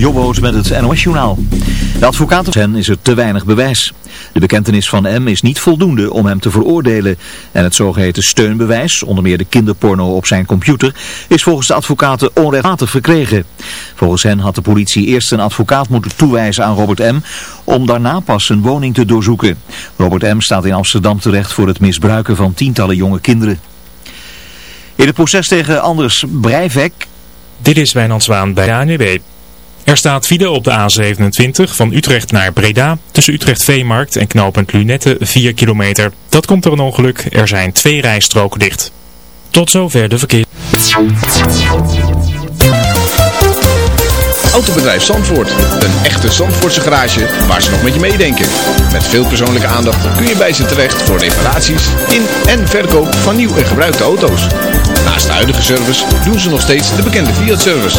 Jobboot met het NOS-journaal. De advocaat hen is er te weinig bewijs. De bekentenis van M is niet voldoende om hem te veroordelen. En het zogeheten steunbewijs, onder meer de kinderporno op zijn computer, is volgens de advocaten onrechtmatig verkregen. Volgens hen had de politie eerst een advocaat moeten toewijzen aan Robert M. om daarna pas zijn woning te doorzoeken. Robert M. staat in Amsterdam terecht voor het misbruiken van tientallen jonge kinderen. In het proces tegen Anders Breivik... Dit is Wijnand Zwaan bij de ANWB. Er staat file op de A27 van Utrecht naar Breda tussen Utrecht Veemarkt en knooppunt Lunette 4 kilometer. Dat komt door een ongeluk. Er zijn twee rijstroken dicht. Tot zover de verkeer. Autobedrijf Zandvoort. Een echte Zandvoortse garage waar ze nog met je meedenken. Met veel persoonlijke aandacht kun je bij ze terecht voor reparaties in en verkoop van nieuw en gebruikte auto's. Naast de huidige service doen ze nog steeds de bekende Fiat-service.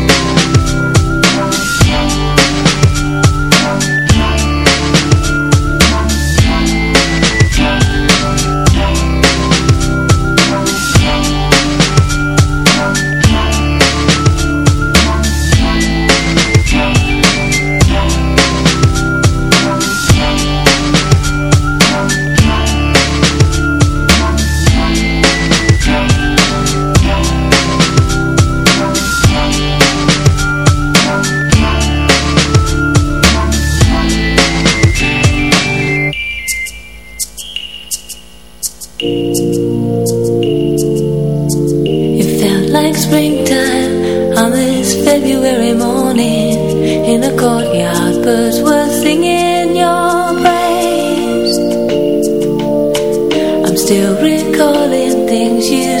courtyard, birds were singing your praise. I'm still recalling things you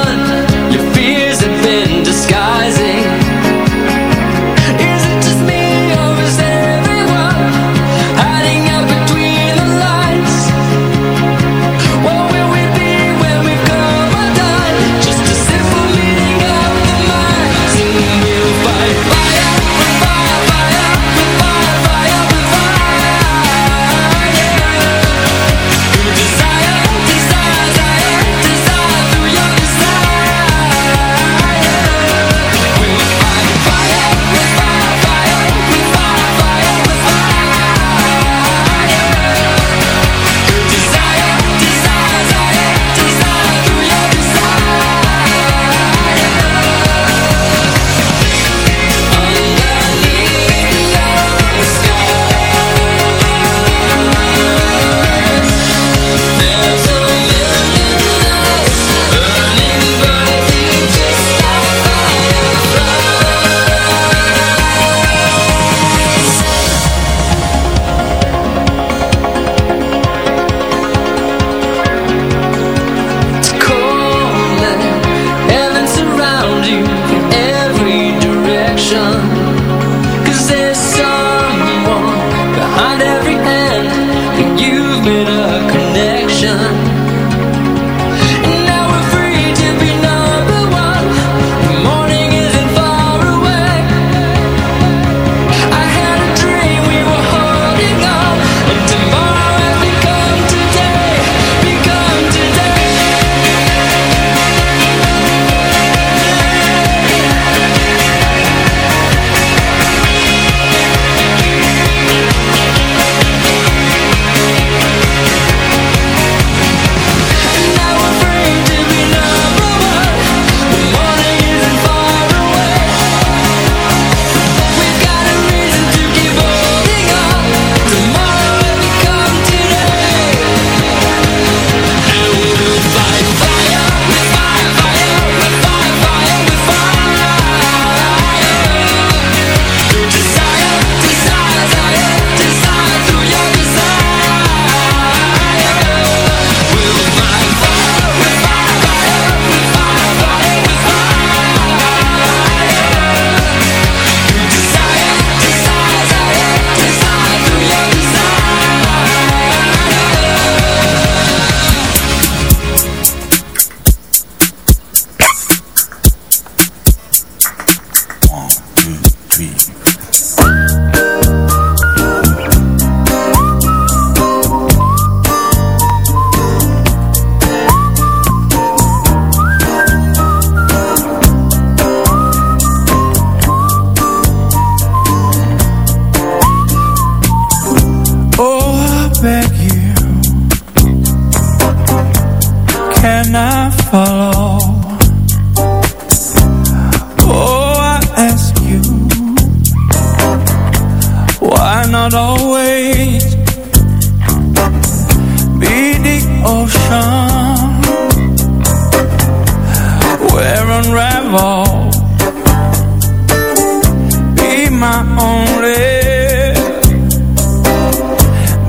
my only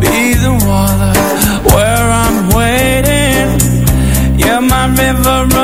Be the water where I'm waiting. My river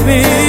baby.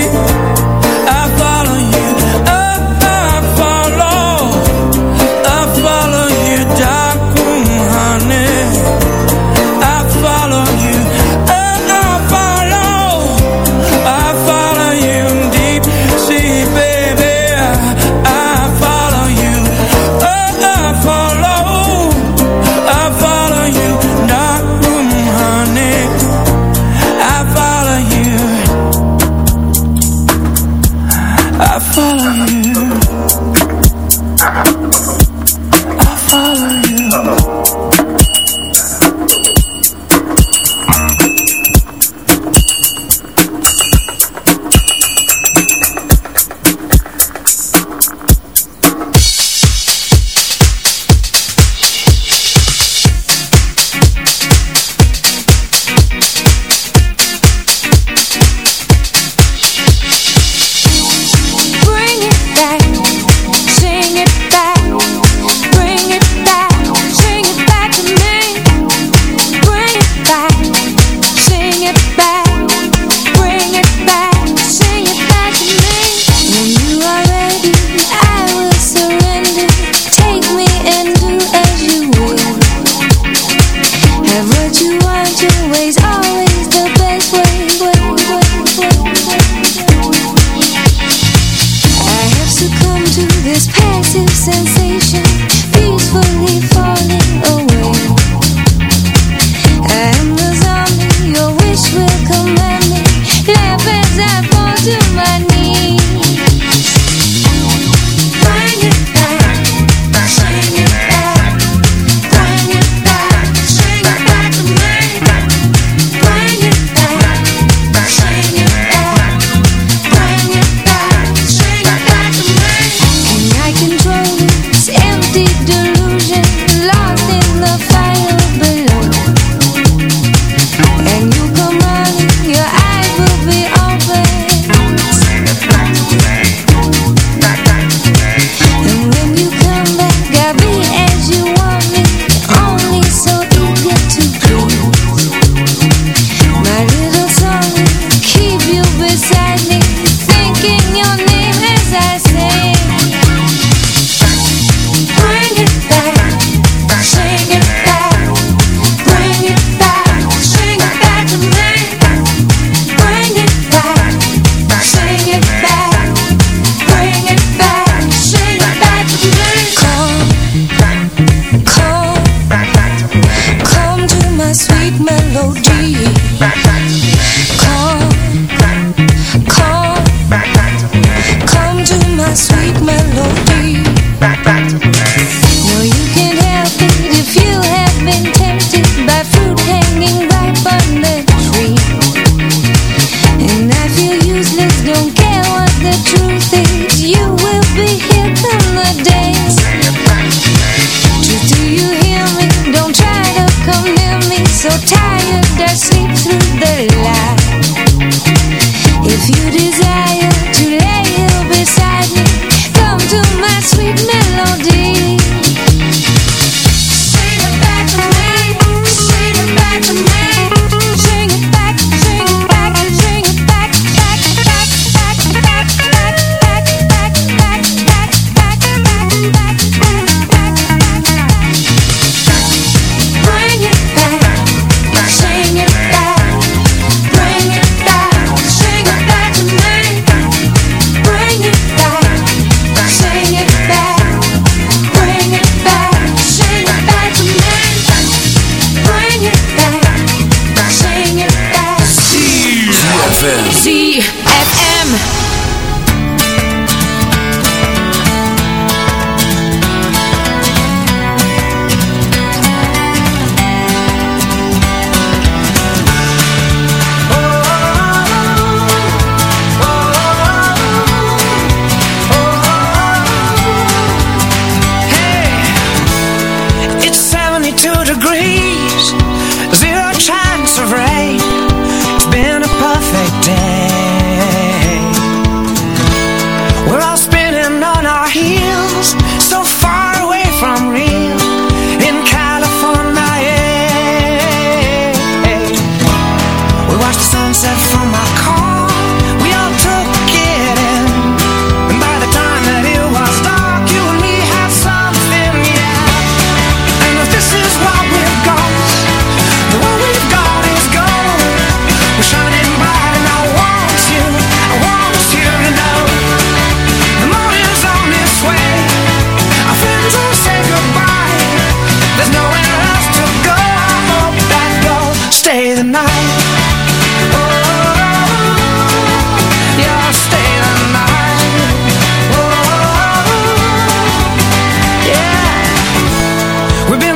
We've been